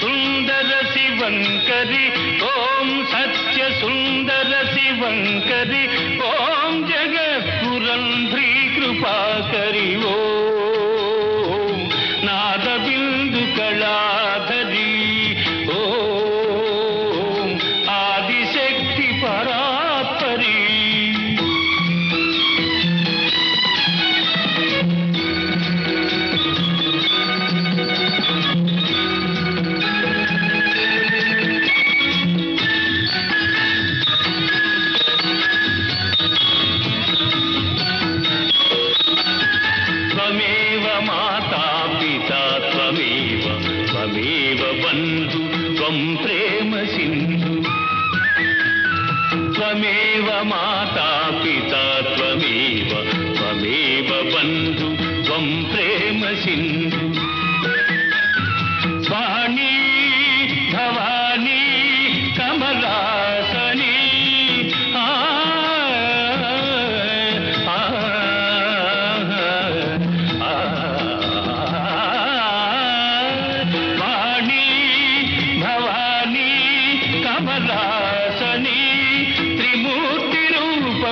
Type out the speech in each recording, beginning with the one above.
సుందర శివంకరి. ఓం సత్య సుందర శివంకరి ఓం జగత్పురంధ్రీ కృపాకరి. ఓం నాదబిందు కళా త్వం ప్రేమ సింధు. త్వమేవ మాతా పితా త్వమేవ త్వమేవ బంధు. త్వం ప్రేమ సింధు.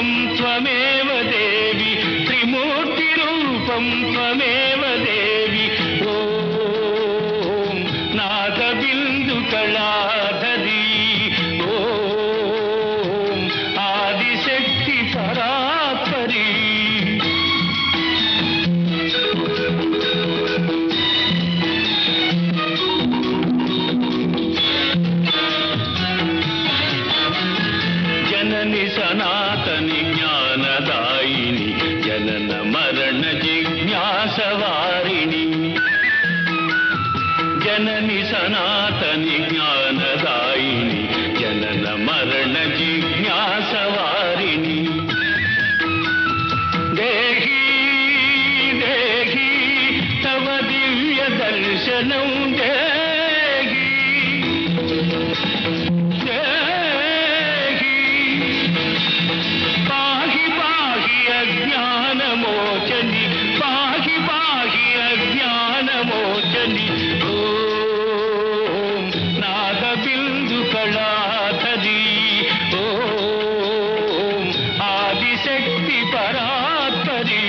రూపం త్వమేవ దేవి త్రిమూర్తి రూపం త్వమేవ దేవి. ఓం నాద బిందు కళాధరి. ఓం ఆదిశక్తి పరాపరి. జనని సనా సవారిణి జనని సనాతని జ్ఞానదాయిని జనన మరణ జిజ్ఞాసవారిణి. దేహి దేహి తవ దివ్య దర్శనం దే కళాధరి ఓం ఆదిశక్తి పరాత్పరి